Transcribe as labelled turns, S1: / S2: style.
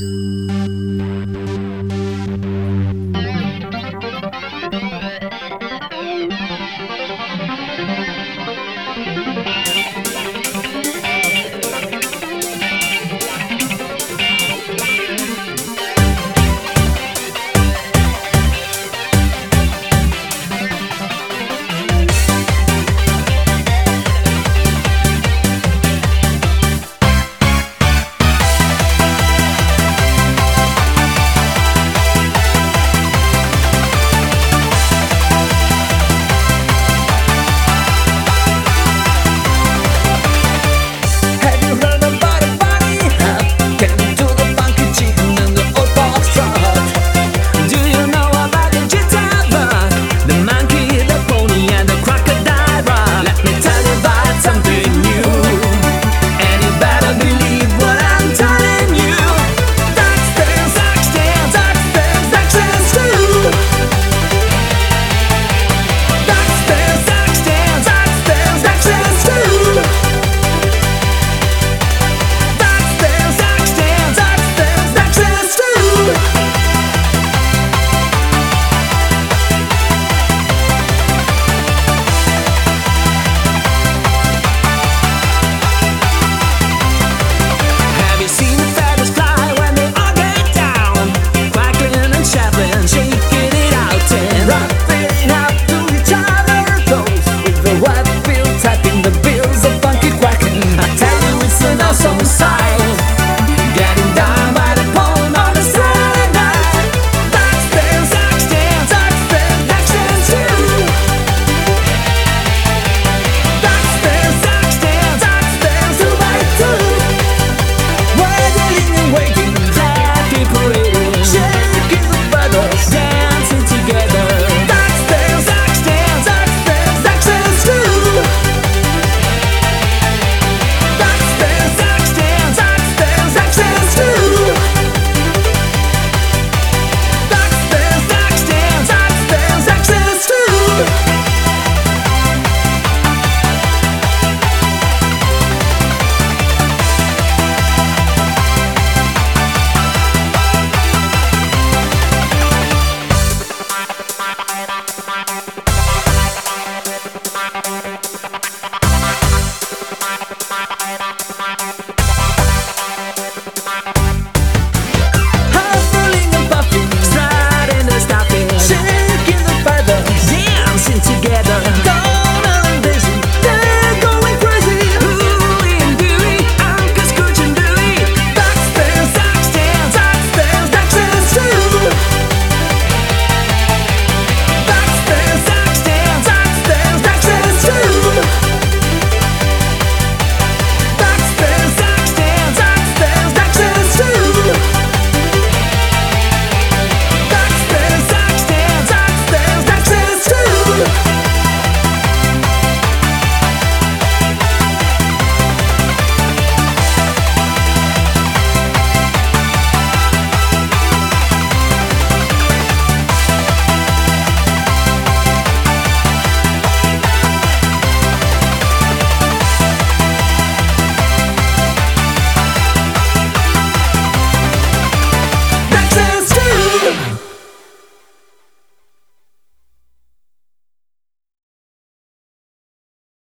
S1: Música understand